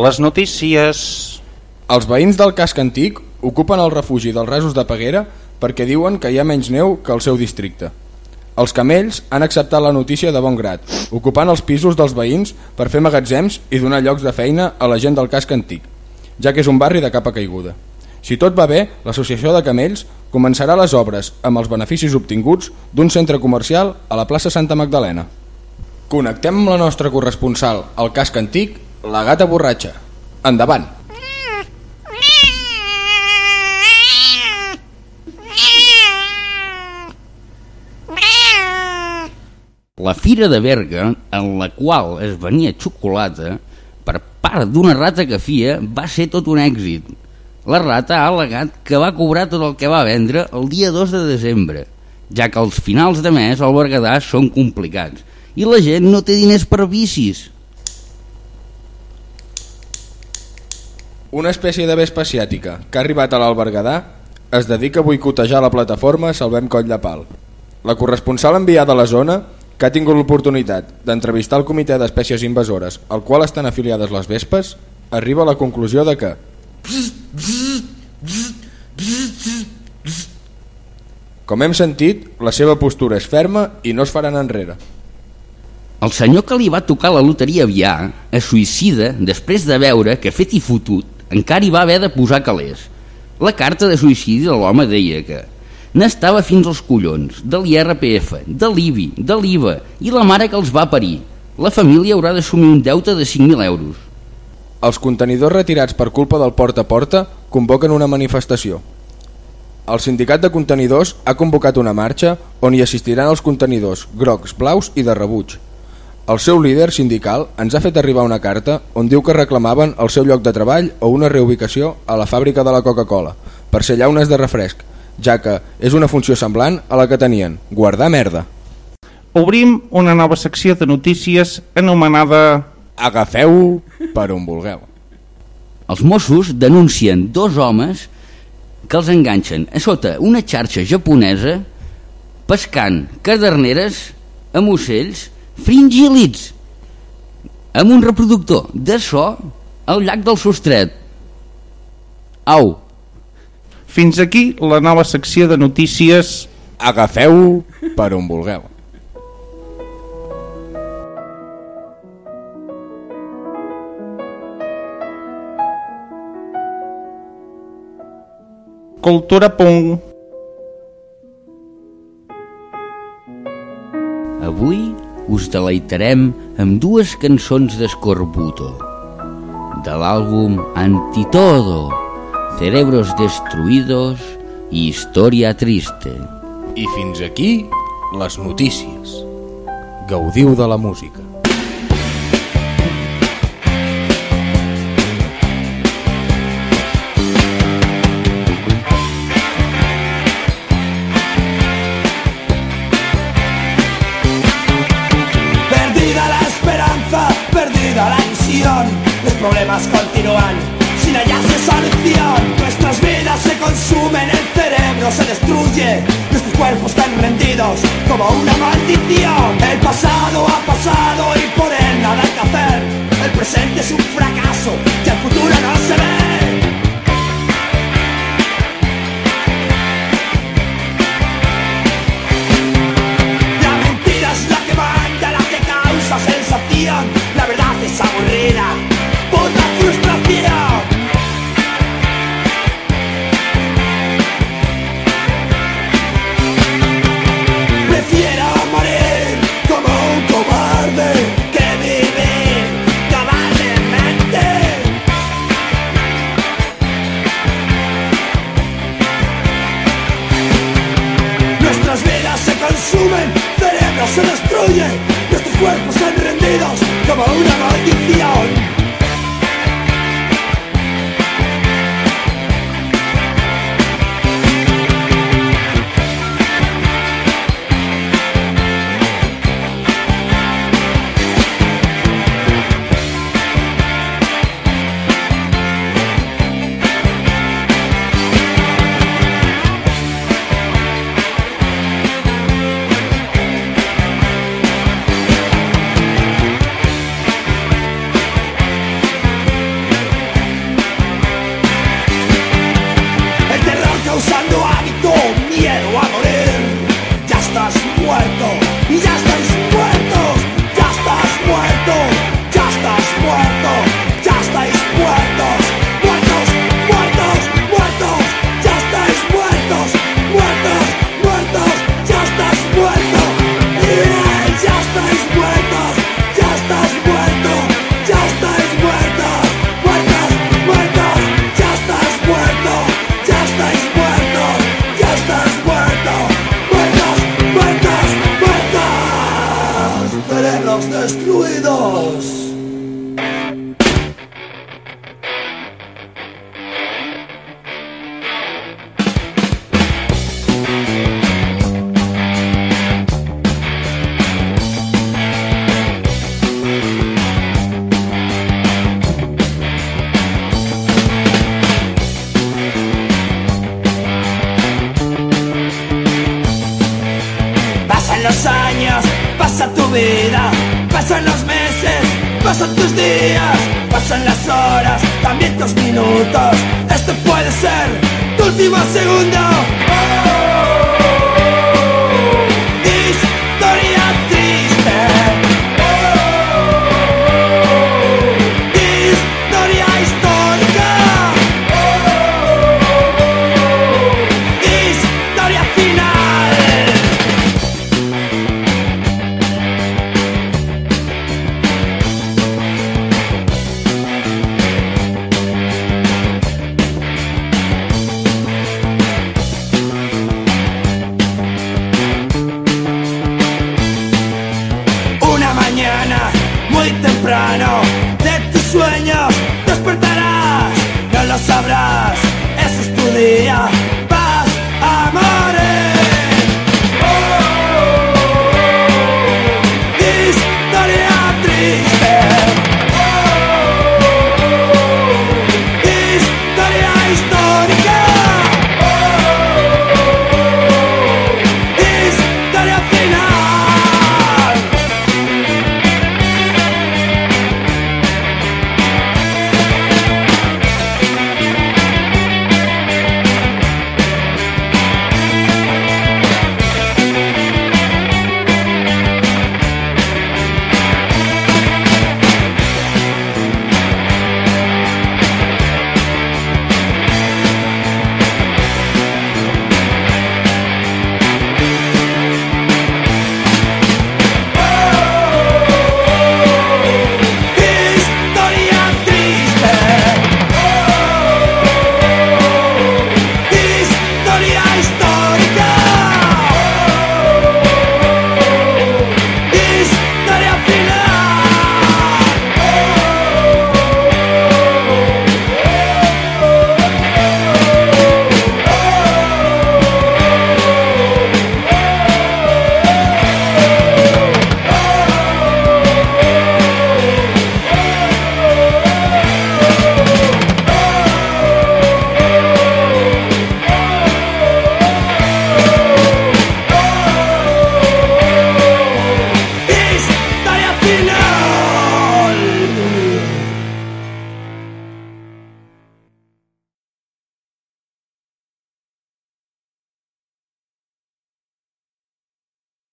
Les notícies... Els veïns del casc antic ocupen el refugi dels rasos de Peguera perquè diuen que hi ha menys neu que al seu districte. Els camells han acceptat la notícia de bon grat, ocupant els pisos dels veïns per fer magatzems i donar llocs de feina a la gent del casc antic, ja que és un barri de capa caiguda. Si tot va bé, l'associació de camells començarà les obres amb els beneficis obtinguts d'un centre comercial a la plaça Santa Magdalena. Connectem amb la nostra corresponsal al casc antic, la gata borratxa. Endavant! La fira de Berga, en la qual es venia xocolata per part d'una rata que fia, va ser tot un èxit. La rata ha al·legat que va cobrar tot el que va vendre el dia 2 de desembre, ja que els finals de mes al Berguedà són complicats i la gent no té diners per vicis. Una espècie de vespa asiàtica que ha arribat a l'Albergadà es dedica a boicotejar la plataforma Salvem Coll de Pal. La corresponsal enviada a la zona, que ha tingut l'oportunitat d'entrevistar el comitè d'espècies invasores al qual estan afiliades les vespes, arriba a la conclusió de que com hem sentit, la seva postura és ferma i no es faran enrere. El senyor que li va tocar la loteria aviar es suïcida després de veure que fet i fotut encara hi va haver de posar calés. La carta de suïcidi de l'home deia que n'estava fins als collons, de l'IRPF, de l'IBI, de l'IVA i la mare que els va parir. La família haurà d'assumir un deute de 5.000 euros. Els contenidors retirats per culpa del porta a porta convoquen una manifestació. El sindicat de contenidors ha convocat una marxa on hi assistiran els contenidors grocs, blaus i de rebuig. El seu líder sindical ens ha fet arribar una carta on diu que reclamaven el seu lloc de treball o una reubicació a la fàbrica de la Coca-Cola per ser llaunes de refresc, ja que és una funció semblant a la que tenien, guardar merda. Obrim una nova secció de notícies anomenada... Agafeu per on vulgueu. Els Mossos denuncien dos homes que els enganxen a sota una xarxa japonesa pescant caderneres amb ocells fringíl·lids amb un reproductor de so al llac del Sostret. Au, Fins aquí la nova secció de notícies... Agafeu per on vulgueu. Cultura Punk. avui us deleitarem amb dues cançons d'Escorbuto de l'àlbum Antitodo, Cerebros Destruidos i Història Triste. I fins aquí les notícies. Gaudiu de la música. Perdida la esperanza, perdida la ilusión, los problemas continúan sin hallarse. Nuestras vidas se consumen, el cerebro se destruye, nuestros cuerpos caen rendidos como una maldición. El pasado ha pasado y por él nada hay que hacer. El presente es un fracaso destruye Nuestros cuerpos están rendidos como una pasa tu vida, pasan los meses, pasan tus días, pasan las horas, también tus minutos. Este puede ser tu último segundo.